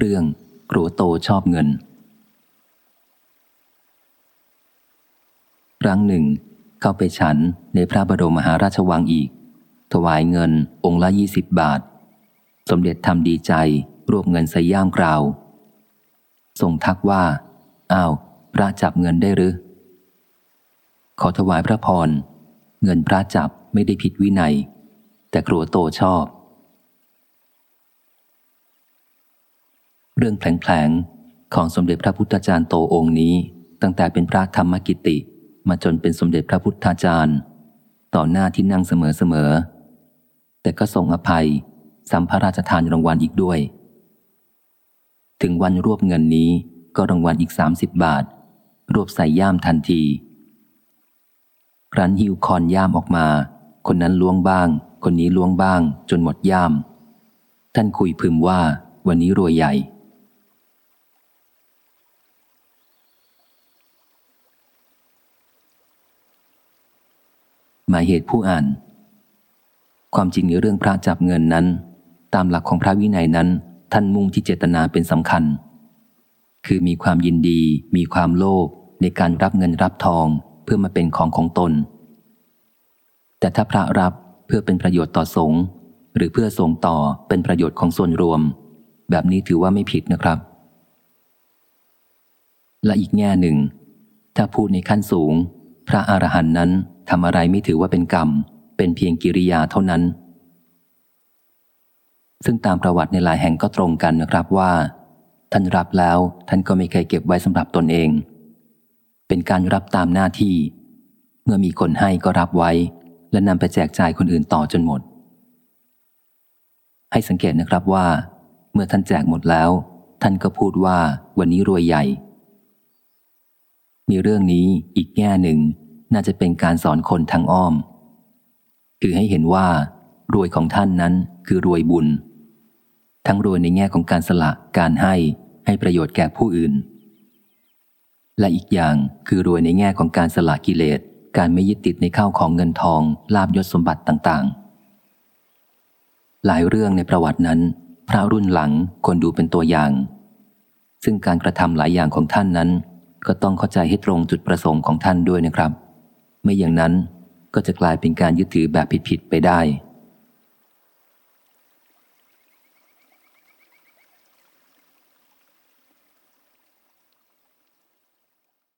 เรื่องครัวโตชอบเงิน ครั้งหนึ่ง เข้าไปฉันในพระบรมมหาราชวังอีก ถวายเงินองค์ละยี่สิบบาท สมเด็จทำดีใจรวบเงินใส่ย่ามกราวทรงทักว่า อ้าว พระจับเงินได้หรือ ขอถวายพระพร เงินพระจับไม่ได้ผิดวินัย แต่ครัวโตชอบ เรื่องแผลงๆของสมเด็จพระพุทธจารย์โตองค์นี้ ตั้งแต่เป็นพระธรรมกิติ มาจนเป็นสมเด็จพระพุทธาจารย์ ต่อหน้าที่นั่งเสมอๆแต่ก็ทรงอภัยสัมพระราชทานรางวัลอีกด้วย ถึงวันรวบเงินนี้ก็รางวัลอีกสามสิบบาท รวบใส่ย่ามทันทีครั้นหิวคอนย่ามออกมา คนนั้นล้วงบ้าง คนนี้ล้วงบ้าง จนหมดย่าม ท่านคุยพึมว่าวันนี้รวยใหญ่ หมายเหตุผู้อ่าน ความจริงในเรื่องพระจับเงินนั้น ตามหลักของพระวินัยนั้น ท่านมุ่งที่เจตนาเป็นสำคัญ คือมีความยินดี มีความโลภในการรับเงินรับทองเพื่อมาเป็นของของตน แต่ถ้าพระรับเพื่อเป็นประโยชน์ต่อสงฆ์หรือเพื่อส่งต่อเป็นประโยชน์ของส่วนรวม แบบนี้ถือว่าไม่ผิดนะครับ และอีกแง่หนึ่ง ถ้าพูดในขั้นสูง พระอรหันต์นั้นทำอะไรไม่ถือว่าเป็นกรรม เป็นเพียงกิริยาเท่านั้น ซึ่งตามประวัติในหลายแห่งก็ตรงกันนะครับว่า ท่านรับแล้วท่านก็ไม่เคยเก็บไว้สำหรับตนเอง เป็นการรับตามหน้าที่ เมื่อมีคนให้ก็รับไว้ และนำไปแจกจ่ายคนอื่นต่อจนหมด ให้สังเกตนะครับว่า เมื่อท่านแจกหมดแล้ว ท่านก็พูดว่าวันนี้รวยใหญ่มีเรื่องนี้อีกแง่หนึ่ง น่าจะเป็นการสอนคนทางอ้อม คือให้เห็นว่า รวยของท่านนั้นคือรวยบุญ ทั้งรวยในแง่ของการสละการให้ให้ประโยชน์แก่ผู้อื่น และอีกอย่างคือรวยในแง่ของการสละกิเลส การไม่ยึดติดในข้าวของเงินทองลาบยศสมบัติต่างๆ หลายเรื่องในประวัตินั้น พระรุ่นหลังควรดูเป็นตัวอย่าง ซึ่งการกระทำหลายอย่างของท่านนั้น ก็ต้องเข้าใจให้ตรงจุดประสงค์ของท่านด้วยนะครับ ไม่อย่างนั้นก็จะกลายเป็นการยึดถือแบบผิดๆไปได้